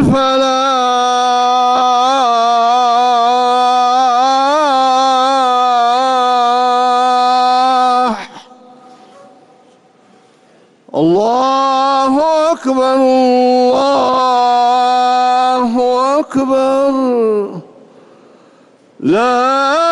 الفلاح. الله أكبر الله أكبر. لا